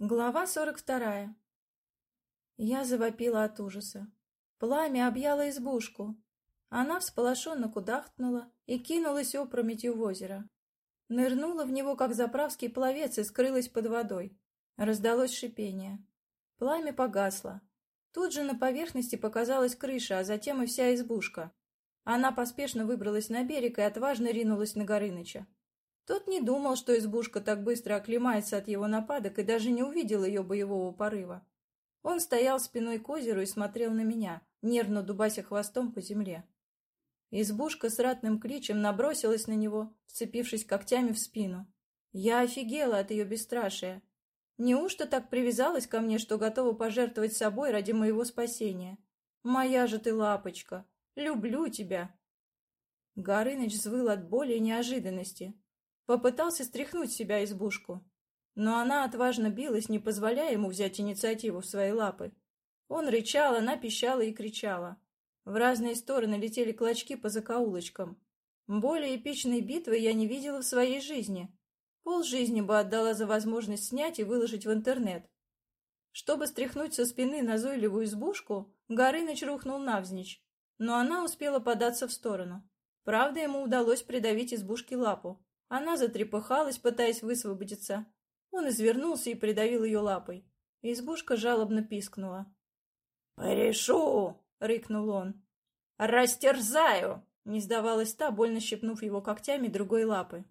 Глава сорок вторая. Я завопила от ужаса. Пламя объяло избушку. Она всполошенно кудахтнула и кинулась опрометью в озеро. Нырнула в него, как заправский пловец, и скрылась под водой. Раздалось шипение. Пламя погасло. Тут же на поверхности показалась крыша, а затем и вся избушка. Она поспешно выбралась на берег и отважно ринулась на Горыныча. Тот не думал, что избушка так быстро оклемается от его нападок и даже не увидел ее боевого порыва. Он стоял спиной к озеру и смотрел на меня, нервно дубася хвостом по земле. Избушка с ратным кличем набросилась на него, вцепившись когтями в спину. Я офигела от ее бесстрашия. Неужто так привязалась ко мне, что готова пожертвовать собой ради моего спасения? Моя же ты лапочка! Люблю тебя!» Горыныч взвыл от боли и неожиданности. Попытался стряхнуть себя избушку. Но она отважно билась, не позволяя ему взять инициативу в свои лапы. Он рычал, она пищала и кричала. В разные стороны летели клочки по закоулочкам. Более эпичной битвы я не видела в своей жизни. Пол жизни бы отдала за возможность снять и выложить в интернет. Чтобы стряхнуть со спины назойливую избушку, Горыныч рухнул навзничь, но она успела податься в сторону. Правда, ему удалось придавить избушке лапу. Она затрепыхалась, пытаясь высвободиться. Он извернулся и придавил ее лапой. Избушка жалобно пискнула. «Порешу!» — рыкнул он. «Растерзаю!» — не сдавалась та, больно щипнув его когтями другой лапы.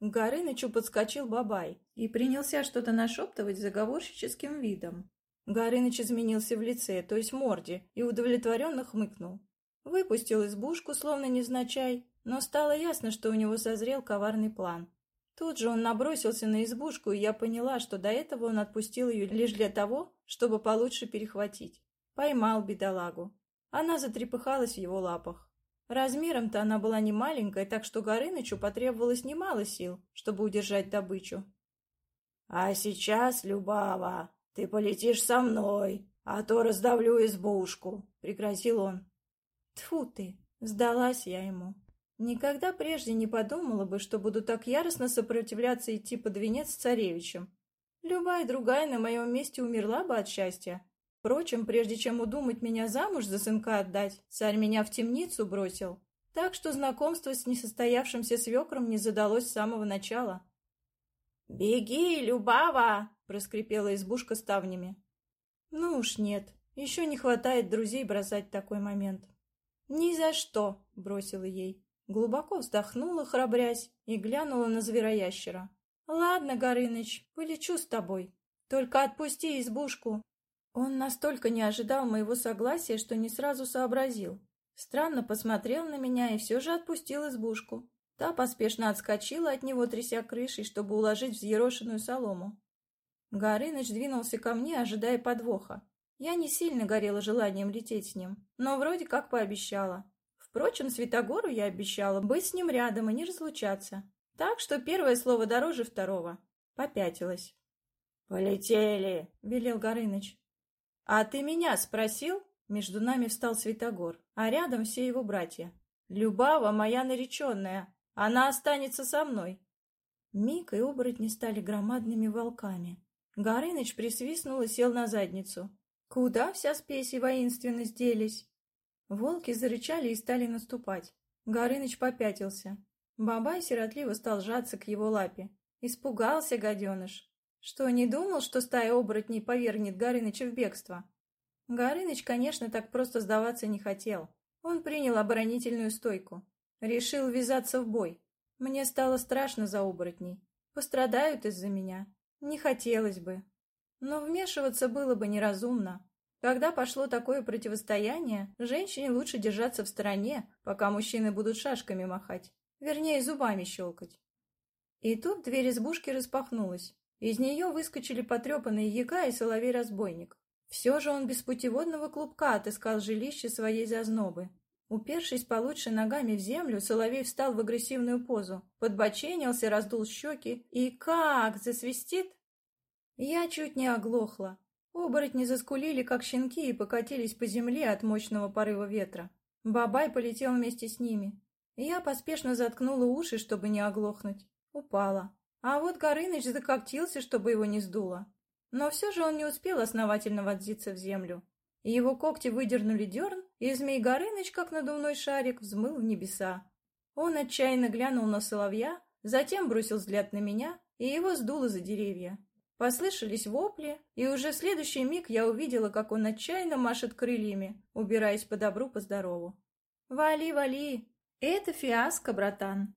К Горынычу подскочил Бабай и принялся что-то нашептывать заговорщическим видом. Горыныч изменился в лице, то есть морде, и удовлетворенно хмыкнул. Выпустил избушку, словно незначай, но стало ясно, что у него созрел коварный план. Тут же он набросился на избушку, и я поняла, что до этого он отпустил ее лишь для того, чтобы получше перехватить. Поймал бедолагу. Она затрепыхалась в его лапах. Размером-то она была не маленькая, так что Горынычу потребовалось немало сил, чтобы удержать добычу. — А сейчас, Любава, ты полетишь со мной, а то раздавлю избушку, — пригрозил он. Тфу ты, сдалась я ему. Никогда прежде не подумала бы, что буду так яростно сопротивляться идти под венец с царевичем. Любая другая на моем месте умерла бы от счастья. Впрочем, прежде чем удумать меня замуж за сынка отдать, царь меня в темницу бросил. Так что знакомство с несостоявшимся свекром не задалось с самого начала. «Беги, Любава!» — проскрипела избушка ставнями. «Ну уж нет, еще не хватает друзей бросать такой момент». «Ни за что!» — бросила ей. Глубоко вздохнула, храбрясь, и глянула на звероящера. «Ладно, Горыныч, полечу с тобой. Только отпусти избушку». Он настолько не ожидал моего согласия, что не сразу сообразил. Странно посмотрел на меня и все же отпустил избушку. Та поспешно отскочила от него, тряся крышей, чтобы уложить взъерошенную солому. Горыныч двинулся ко мне, ожидая подвоха. Я не сильно горела желанием лететь с ним, но вроде как пообещала. Впрочем, Святогору я обещала быть с ним рядом и не разлучаться. Так что первое слово дороже второго. Попятилась. «Полетели!» — велел Горыныч. «А ты меня спросил?» Между нами встал Святогор, а рядом все его братья. «Любава моя нареченная, она останется со мной!» Миг и оборотни стали громадными волками. Горыныч присвистнул и сел на задницу. Куда вся спесь и воинственность делись? Волки зарычали и стали наступать. Горыныч попятился. Бабай сиротливо стал жаться к его лапе. Испугался гаденыш. Что, не думал, что стая оборотней повергнет Горыныча в бегство? Горыныч, конечно, так просто сдаваться не хотел. Он принял оборонительную стойку. Решил ввязаться в бой. Мне стало страшно за оборотней. Пострадают из-за меня. Не хотелось бы. Но вмешиваться было бы неразумно. Когда пошло такое противостояние, женщине лучше держаться в стороне, пока мужчины будут шашками махать, вернее, зубами щелкать. И тут дверь избушки распахнулась. Из нее выскочили потрепанные яга и соловей-разбойник. Все же он без путеводного клубка отыскал жилище своей зазнобы. Упершись получше ногами в землю, соловей встал в агрессивную позу, подбоченился, раздул щеки и как засвистит! Я чуть не оглохла. Оборотни заскулили, как щенки, и покатились по земле от мощного порыва ветра. Бабай полетел вместе с ними. Я поспешно заткнула уши, чтобы не оглохнуть. Упала. А вот Горыныч закоптился, чтобы его не сдуло. Но все же он не успел основательно вонзиться в землю. Его когти выдернули дерн, и Змей Горыныч, как надувной шарик, взмыл в небеса. Он отчаянно глянул на соловья, затем бросил взгляд на меня, и его сдуло за деревья. Послышались вопли, и уже в следующий миг я увидела, как он отчаянно машет крыльями, убираясь по добру, по здорову. «Вали, вали! Это фиаско, братан!»